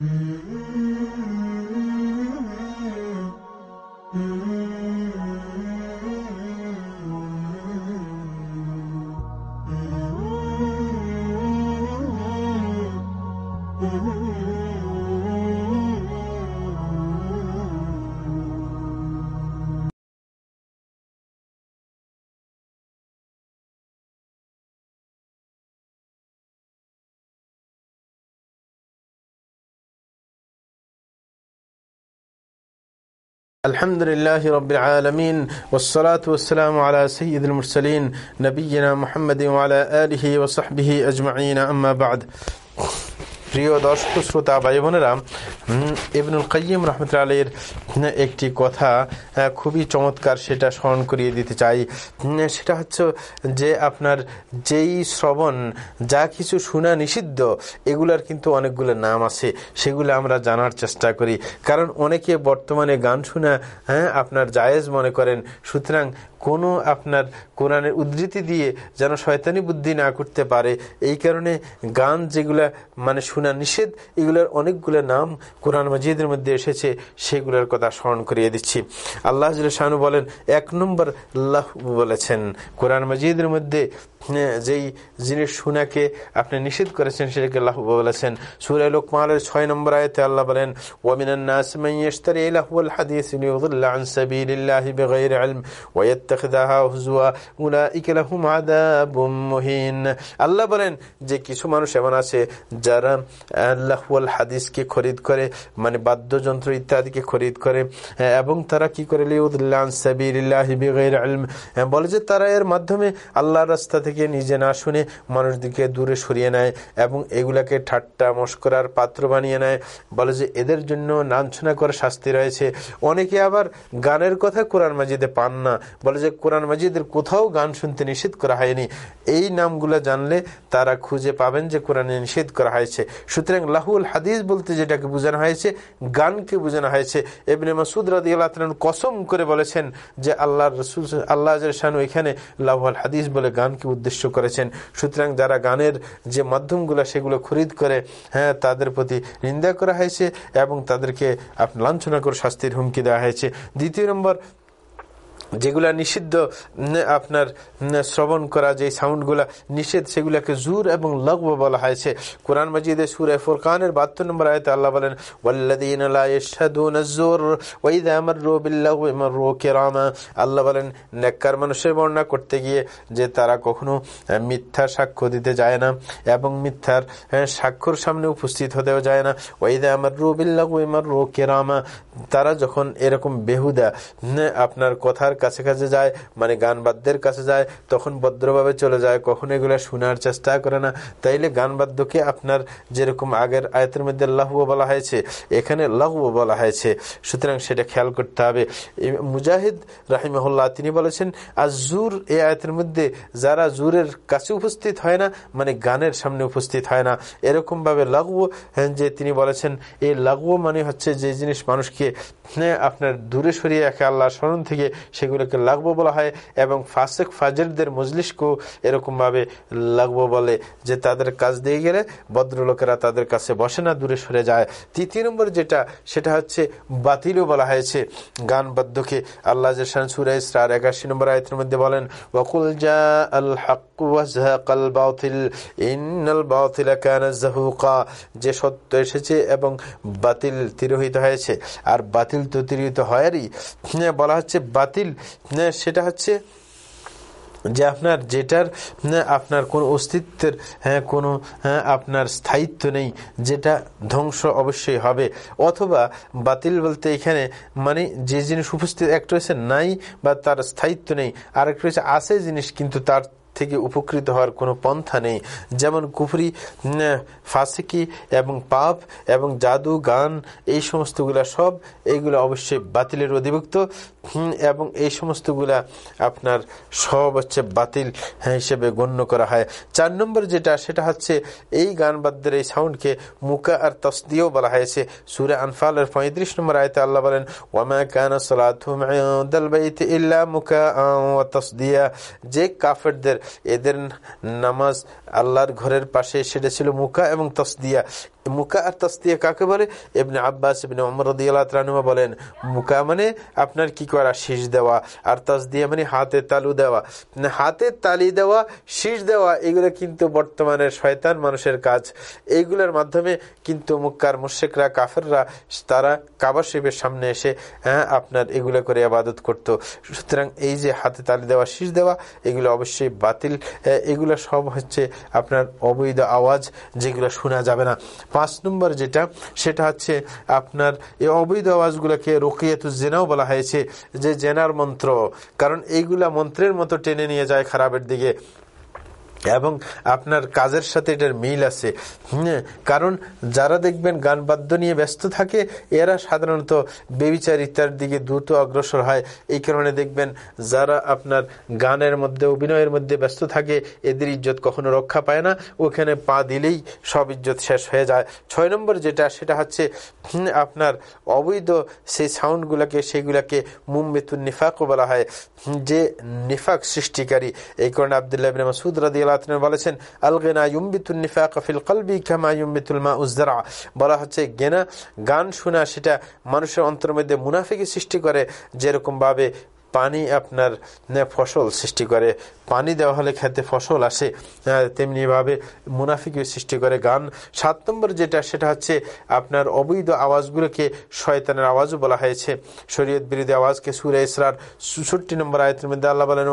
Mm-hmm. الحمد لله رب العالمين والصلاة والسلام على سيد المرسلين نبينا محمد وعلى آله وصحبه أجمعين. أما بعد প্রিয় দর্শক, শ্রোতা ভাই বোনেরা ইবনুল কাইম রহমতুল্লাহ আলীর একটি কথা খুবই চমৎকার সেটা স্মরণ করিয়ে দিতে চাই। সেটা হচ্ছে যে আপনার যেই শ্রবণ, যা কিছু শোনা নিষিদ্ধ, এগুলার কিন্তু অনেকগুলো নাম আছে, সেগুলো আমরা জানার চেষ্টা করি। কারণ অনেকে বর্তমানে গান শোনা হ্যাঁ আপনার জায়েজ মনে করেন, সুতরাং কোনো আপনার কোরআনের উদ্ধৃতি দিয়ে যেন শয়তানি বুদ্ধি না করতে পারে, এই কারণে গান যেগুলা মানে শোনা নিষেধ। এগুলোর অনেকগুলো নাম কোরআন মজিদের মধ্যে এসেছে, সেগুলোর কথা স্মরণ করিয়ে দিচ্ছি। আল্লাহ শাহানু বলেন, এক নম্বর আল্লাহ বলেছেন, কোরআন মজিদের মধ্যে যেই জিনিস শুনাকে আপনি নিষেধ করেছেন, সেটাকে আল্লাহ বলেছেন। সুরাই লোকমালের ছয় নম্বর আয়তে আল্লাহ বলেন আল্লাহ বলেন, যে কিছু মানুষ এমন আছে, যারা আল্লাহুল হাদিসকে খরিদ করে মানে বাদ্যযন্ত্র ইত্যাদিকে খরিদ করে এবং তারা কি করে? বলে যে তারা এর মাধ্যমে আল্লাহর রাস্তা থেকে নিজে না শুনে মানুষদিকে দূরে সরিয়ে নেয় এবং এগুলাকে ঠাট্টা, মস্করার পাত্র বানিয়ে নেয়। বলে যে এদের জন্য লাঞ্ছনা করে শাস্তি রয়েছে। অনেকে আবার গানের কথা কোরআন মাজিদে পান না। বলে যে কোরআন মাজিদের কোথাও গান শুনতে নিষেধ করা হয়নি। এই নামগুলো জানলে তারা খুঁজে পাবেন যে কোরআনে নিষেধ করা হয়েছে। সুতরাং লাহুল হাদিস বলতে যেটাকে বোঝানো হয়েছে, গানকে বোঝানো হয়েছে। এমনি মাসুদ রাদি আল্লাহ কসম করে বলেছেন যে আল্লাহ রসুল আল্লাহ শানু এখানে লাহুল হাদিস বলে গানকে উদ্দেশ্য করেছেন। সুতরাং যারা গানের যে মাধ্যমগুলো সেগুলো খরিদ করে হ্যাঁ তাদের প্রতি নিন্দা করা হয়েছে এবং তাদেরকে লাঞ্ছনা করে শাস্তির হুমকি দেওয়া হয়েছে। দ্বিতীয় নম্বর যেগুলা নিষিদ্ধ আপনার শ্রবণ করা, যে সাউন্ডগুলা নিষেধ, সেগুলাকে জুর এবং লঘব বলা হয়েছে। কোরআন মজিদে সুরে ফুরকানের বাহাত্তর নম্বর আয়তে আল্লাহ বলেন আল্লাহ বলেন, নেককার মানুষের বর্ণনা করতে গিয়ে যে তারা কখনো মিথ্যা সাক্ষ্য দিতে যায় না এবং মিথ্যার সাক্ষর সামনে উপস্থিত হতেও যায় না। ওইদা আমার রুবিল্লাহ রো কেরামা। তারা যখন এরকম বেহুদা আপনার কথার কাছে কাছে যায় মানে গান বাদ্যের কাছে যায়, তখন ভদ্রভাবে চলে যায়, কখন এগুলো শোনার চেষ্টা করে না। তাইলে গান বাদ্যকে আপনার যেরকম আগের আয়তের মধ্যে লাহুয়া বলা হয়েছে, এখানে লাহুয়া বলা হয়েছে। সুতরাং সেটা খেয়াল করতে হবে। মুজাহিদ রাহিমহল্লা তিনি বলেছেন আর জুর এই আয়তের মধ্যে যারা জুরের কাছে উপস্থিত হয় না মানে গানের সামনে উপস্থিত হয় না। এরকম ভাবে লাগুও যে তিনি বলেছেন, এই লাগুও মানে হচ্ছে যে জিনিস মানুষকে আপনার দূরে সরিয়ে রাখে আল্লাহ স্মরণ থেকে সেগুলোকে লাগবো বলা হয়, এবং ফাসেক ফাজেরদের মজলিশকেও এরকমভাবে লাগবো বলে যে তাদের কাজ দিয়ে গেলে ভদ্রলোকেরা তাদের কাছে বসে না, দূরে সরে যায়। তৃতীয় নম্বর যেটা, সেটা হচ্ছে বাতিলও বলা হয়েছে গান বাদ্যকে আল্লাহ সুরা ইসরার একাশি নম্বর আয়তের মধ্যে বলেন ওকুল জা আল যে সত্য এসেছে এবং বাতিল তিরোহিত হয়েছে। আর বাতিল তো তিরোহিত হয়ারই। বলা হচ্ছে বাতিল সেটা হচ্ছে যে আপনার যেটার আপনার কোনো অস্তিত্বের হ্যাঁ কোনো হ্যাঁ আপনার স্থায়িত্ব নেই, যেটা ধ্বংস অবশ্যই হবে। অথবা বাতিল বলতে এখানে মানে যে জিনিস উপস্থিত, একটা হচ্ছে নাই বা তার স্থায়িত্ব নেই, আরেকটা হচ্ছে আছে জিনিস কিন্তু তার থেকে উপকৃত হওয়ার কোনো পন্থা নেই। যেমন কুফরি ফাঁসিকি এবং পাপ এবং জাদু, গান, এই সমস্তগুলা সব এইগুলো অবশ্যই বাতিলের অধিভুক্ত। এবং এই সমস্তগুলা আপনার সব হচ্ছে বাতিল হিসেবে গণ্য করা হয়। চার নম্বর যেটা, সেটা হচ্ছে এই গান বাদ্যের এই সাউন্ডকে মুকা আর তসদিও বলা হয়েছে। সুরে আনফালের পঁয়ত্রিশ নম্বর আয়তে আল্লাহ বলেন, ওয়ামা কান ইল্লা মুকা তসদিয়া। যে কাফেরদের এদের নামাজ আল্লাহর ঘরের পাশে সেটা ছিল মুকা এবং তসদিয়া। মুকা আর তাস্তিয়া কাকে বলে? এমনি আব্বাস এমনি অমরদিয়ালানুমা বলেন, মুকা মানে আপনার কি করা? শীষ দেওয়া। আর তাস দিয়ে মানে হাতে তালু দেওয়া। হাতে তালি দেওয়া, শীষ দেওয়া, এগুলো কিন্তু বর্তমানে শয়তান মানুষের কাজ। এইগুলোর মাধ্যমে কিন্তু মুক্কার মুশেকরা কাফেররা, তারা কাবা শিবের সামনে এসে হ্যাঁ আপনার এগুলো করে আবাদত করত। সুতরাং এই যে হাতে তালি দেওয়া, শীষ দেওয়া, এগুলো অবশ্যই বাতিল। এগুলো সব হচ্ছে আপনার অবৈধ আওয়াজ, যেগুলো শোনা যাবে না। পাঁচ নম্বর যেটা, সেটা হচ্ছে আপনার এই অবৈধ আওয়াজগুলোকে রোকিয়াতু জেনাও বলা হয়েছে, যে জেনার মন্ত্র। কারণ এইগুলা মন্ত্রের মতো টেনে নিয়ে যায় খারাপের দিকে। এবং আপনার কাজের সাথে এটার মিল আছে। কারণ যারা দেখবেন গান বাদ্য নিয়ে ব্যস্ত থাকে, এরা সাধারণত বেবিচারিতার দিকে দ্রুত অগ্রসর হয়। এই কারণে দেখবেন যারা আপনার গানের মধ্যে, অভিনয়ের মধ্যে ব্যস্ত থাকে, এদের ইজ্জত কখনো রক্ষা পায় না। ওখানে পা দিলেই সব ইজ্জত শেষ হয়ে যায়। ছয় নম্বর যেটা, সেটা হচ্ছে আপনার অবৈধ সেই সাউন্ডগুলোকে, সেগুলাকে মুম্বেতুন নিফাকও বলা হয়। যে নিফাক সৃষ্টিকারী, এই কারণে আবদুল্লাহ মাসুদ বলেছেন কলবি মা বলা হচ্ছে, গেনা, গান শোনা সেটা মানুষের অন্তর মধ্যে মুনাফিকে সৃষ্টি করে যেরকম ভাবে পানি আপনার ফসল সৃষ্টি করে। পানি দেওয়া হলে খেতে ফসল আসে। তেমনি ভাবে মুনাফিকে সৃষ্টি করে গান। সাত নম্বর যেটা, সেটা হচ্ছে আপনার অবৈধ আওয়াজগুলোকে শয়তানের আওয়াজও বলা হয়েছে। শরীয়ত বিরোধী আওয়াজকে সুরে ইসরার চৌষট্টি নম্বর আয়তের মধ্যে আল্লাহ বলেন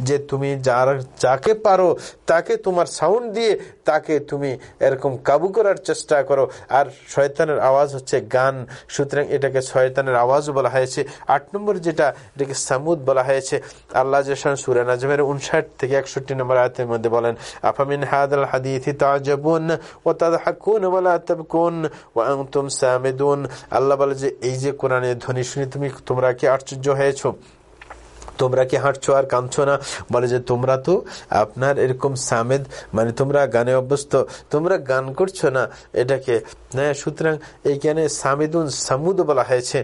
যে তুমি যার, যাকে পারো তাকে তোমার সাউন্ড দিয়ে তাকে তুমি এরকম কাবু করার চেষ্টা করো। আর শয়তানের আওয়াজ হচ্ছে গান। সুতরাং এটাকে শয়তানের আওয়াজও বলা হয়েছে। আট নম্বর যেটা, এটাকে সামুদ বলা হয়েছে। আল্লাহ জসান সুরে নাজমের উনষাট থেকে একষট্টি নম্বর আয়তের মধ্যে বলেন, আফামিন হাদ আল হাদিথি তাজাবুন ও তাদের সামিদুন। আল্লাহ বলে যে, এই যে কোরআনের ধ্বনি শুনে তুমি, তোমরা কি আশ্চর্য হয়েছো? তোমরা কি হাঁটছো আর কাঁদছো না? বলে যে তোমরা তো আপনার এরকম সামেদ মানে তোমরা গানে অভ্যস্ত তোমরা গান করছ না? এটাকে হ্যাঁ সুতরাং এইখানে সামিদুন সামুদ বলা হয়েছে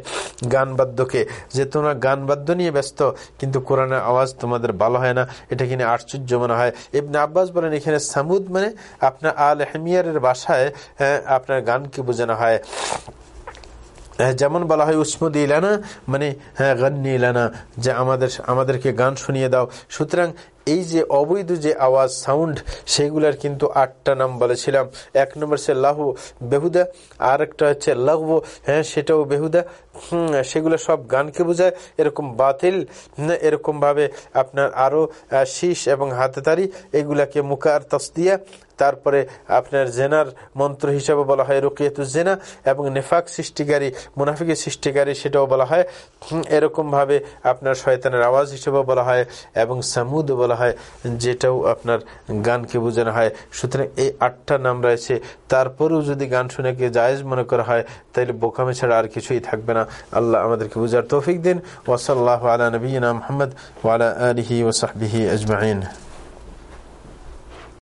গান বাদ্যকে যে তোমরা গান বাদ্য নিয়ে ব্যস্ত কিন্তু কোরআনের আওয়াজ তোমাদের ভালো হয় না। এটা কিনে আশ্চর্য মনে হয়। এমনি আব্বাস বলেন এখানে সামুদ মানে আপনার আল হেমিয়ারের বাসায় হ্যাঁ, আপনার গানকে বোঝানো হয় হ্যাঁ, যেমন বলা হয়, উসমুদ ইলানা মানে হ্যাঁ গান্নি ইলানা যে আমাদের, আমাদেরকে গান শুনিয়ে দাও। সুতরাং এই যে অবৈধ যে আওয়াজ, সাউন্ড, সেগুলার কিন্তু আটটা নাম বলেছিলাম। এক নম্বর সে লাহু, বেহুদা। আর একটা হচ্ছে লাহু হ্যাঁ সেটাও বেহুদা। সেগুলো সব গানকে বোঝায়। এরকম বাতিল এরকম ভাবে আপনার আরও শীষ এবং হাতেতারি, এগুলাকে মুকার তসদিয়া। তারপরে আপনার জেনার মন্ত্র হিসাবে বলা হয় রুকিয়াতু জেনা এবং নেফাক সৃষ্টিকারী, মুনাফিকের সৃষ্টিকারী সেটাও বলা হয়। এরকম ভাবে আপনার শয়তানের আওয়াজ হিসেবে বলা হয় এবং সামুদ বলা হয়, যেটাও আপনার গানকে বোঝানো হয়। সুতরাং এই আটটা নাম রয়েছে। তারপরেও যদি গান শুনে কে জায়েজ মনে করা হয় তাহলে বোকামে ছাড়া আর কিছুই থাকবে না। আল্লাহ আমাদেরকে বুঝার তৌফিক দিন। ওসল্লাহ আলা নবীনা মোহাম্মদ ওয়ালা আলহি ওসাহবিহি আজমাইন।